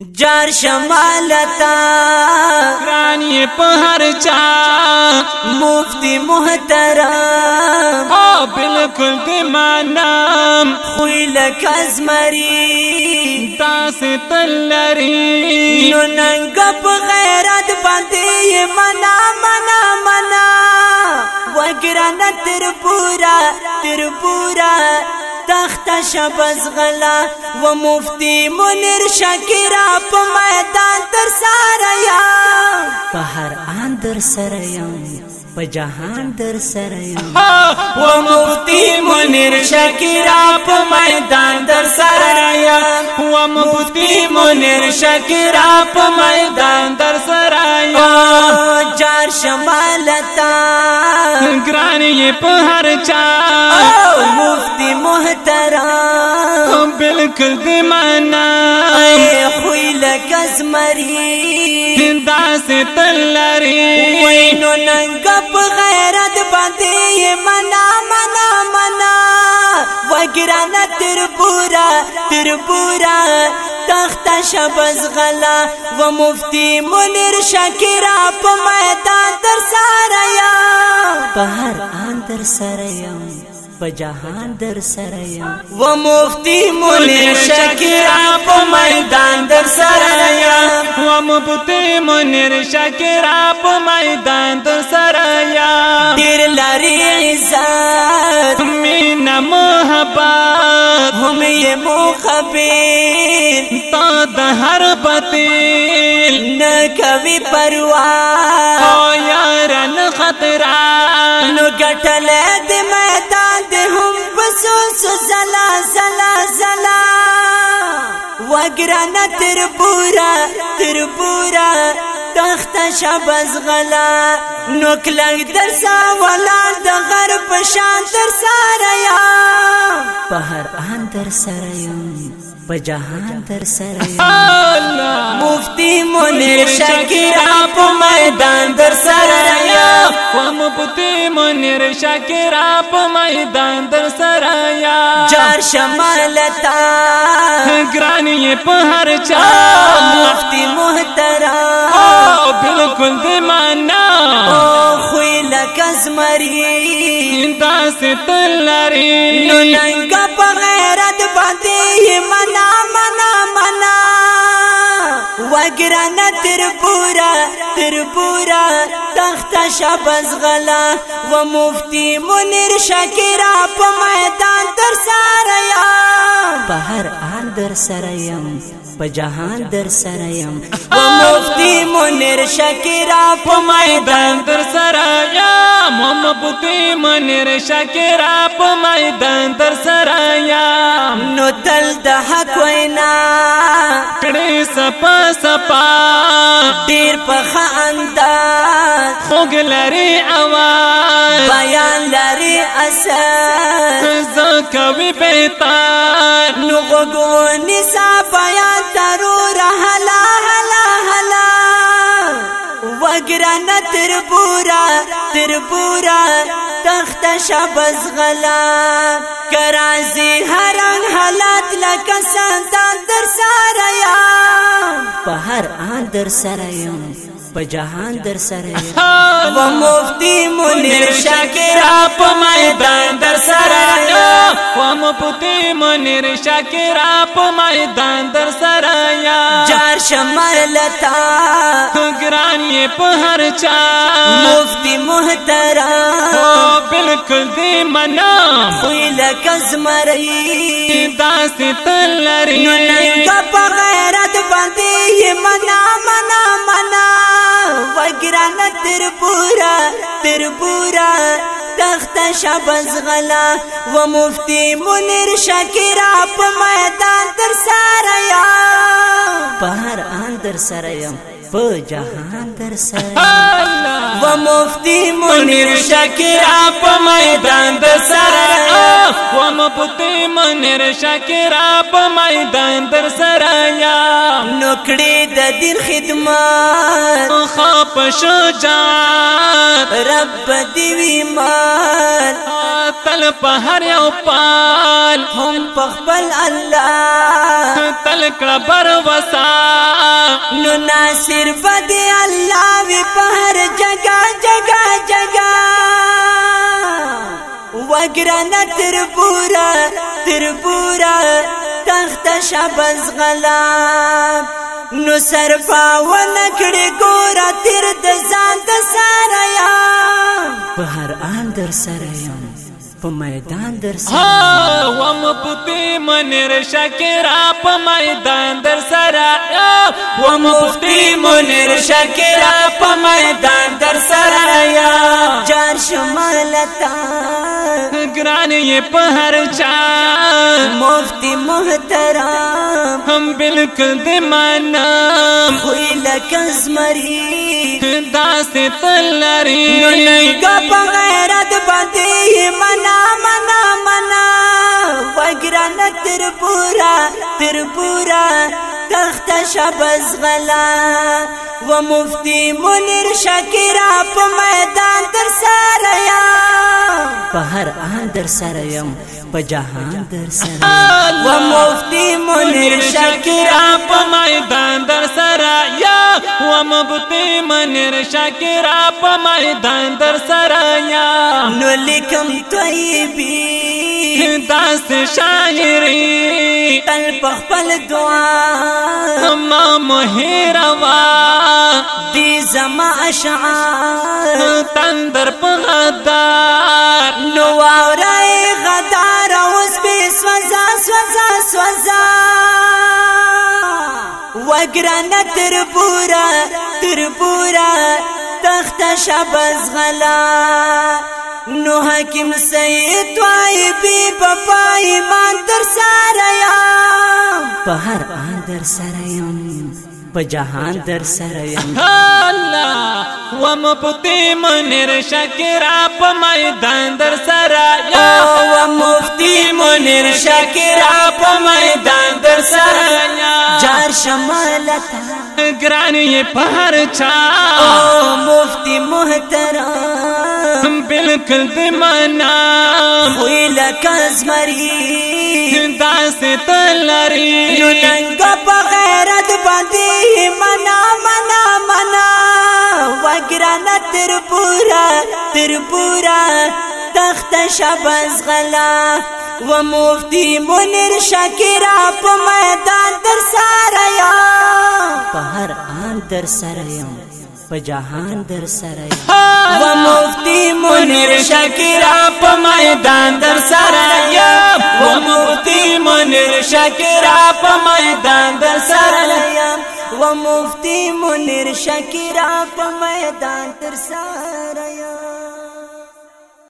جار شمالتا رانی پہر چا مفتی محترم او بالکل دی مانام خوی لکز مری تاس تلری۔ نو ننگا پا غیرت باندی منا منا منا۔ وگرانا تر پورا تر پورا۔ تخت شبز غلا و مفتی منیر شکرا پا میدان در ساریا پا هر آن در سریم پا جهان در سریم و مفتی منیر شکرا پا میدان در سریم و مفتی منیر شکرا پا میدان در سرایا جار شمالتا گرانی پہر چا مفتی محترم۔ بالکل دی مانام اے خوی لکز مری داس تلری۔ وینو ننگا پا غیرت باندی منا منا منا۔ وگرانا تر پورا تر پورا۔ تخت شبز غلا و مفتی منیر شکرا پا میدان در ساریا پا هر آن در سریم. پا جهان در سریم و مفتی منیر شکرا پا میدان در سریم و مفتی منیر شکرا پا میدان در سرایا دیر لاری عزت مین محبت۔ ہم یہ مقبل۔ تا دہر بتیل نہ کبھی او یارن خطران نو گٹلے ہم بسوس زلا زلا زلا وگرانا تر پورا تر پورا تخت شبز غلا نو کلنگ در سا ولان دا غرب شان در ساریا پہر آن در سریم پجہان در سریم اللہ! مفتی منیر شکرا پا میدان در سرایا و مفتی منیر شکرا پا میدان در سرایا جار شمالتا گرانی پہر چا. مفتی محترم. او بالکل دی مانا. او خوی لکز مری داس تلری نو ننگا پا غیرت باندی منا منا منا. وگرانا تر پورا شبز غلا و مفتی منیر شکرا پا میدان در ساریا پا هر آن در سریم پا جهان در سریم و مفتی منیر شکرا پا میدان در سرایا مفتی منیر شکرا پا میدان در سرایا نو تل د حق وینا کڑی سپا سپا ډیر په انداز خوگ لری آواز بیان لري اثر زکوی بیتار نو غوګو نسا بیان ضرور وګرانه تر بورا تر بورا تخت شبز غلا۔ کرازی حران حالات لکسان سندان در ساریا په هر آن در سرایم په جهان در سرایم و مفتی منیر شکرا په میدان در سرایا و مفتی منیر شکرا پا میدان در سرایا جار شمر لتا۔ گرانی پہر چا۔ مفتی محترم۔ او بالکل دی منا۔ خوی لکز مری داس تلری۔ نو ننگا پا غیرت باندی منا منا منا۔ گرانا تر پورا تر پورا، تخت شبز غلا، و مفتی منیر شکرا پا میدان در ساریا پہر آن در سریم پا جہان در سریم اللہ! مفتی منیر شکرا پا میدان در سریا و مفتی منیر شکرا پا میدان در سرایا نکڑی د دین خدمات خواب شجاعت۔ رب دیوی مال تل پہر یو پال۔ هم پخبل الله تل کڑ بر وسال۔ نو ناصر بدی اللہ وی پہر جگہ۔ وگران تر پورا تر پورا تخت شبز غلاب نو سر پاو نکڑی گورا تیر دزان دسارا یا پہر آن در سرایم په میدان در سره و مفتی منیر شکرا په میدان در سره و مفتی منیر شکرا په میدان در سره یا جار شمالتا گران یہ په هر چا مفتی محترم۔ هم بالکل د مانم خوی لکزمری داس تلری۔ نو ننگا پا غیرت باندې منا منا۔ منا وگران تر پورا تر پورا۔ تخت شبز غلا و مفتی منیر شکرا پا میدان ساریا پا هر آن در ساریم پا جہان در ساریم و مفتی منیر شکرا پا میدان در ساریا و مفتی منیر شکرا پا میدان در ساریا نو لکم طیبی داست شاعری تل پخپل دعا۔ ما مهروا دی زما اشعار۔ تندر پغدار نو آورائی غدار اوز بی سوزا سوزا سوزا۔ وگران تر پورا تر پورا تخت شبز غلا۔ نو حکیم سید وائی بی بپا ایمان در ساریا پہر آن در سریم پا جہان در سریم اللہ و مفتی منیر شکرا پا میدان در سرایا و مفتی منیر شکرا پا میدان در سرایا جار شمالتا۔ گرانی پہر چا او مفتی محترم۔ بالکل دمانا خوی لکزمری داس تلری نو ننگا پا غیرت باندی منا منا منا۔ وگرانا تر پورا تر پورا۔ شبز غلا و مفتی منیر شکرا پا میدان در ساریا پا هر آن در سریم پا جہان در سریم و مفتی منیر شکرا پا میدان در سریم و مفتی منیر شکرا پا میدان در سریم و مفتی منیر شکرا پا میدان در سریم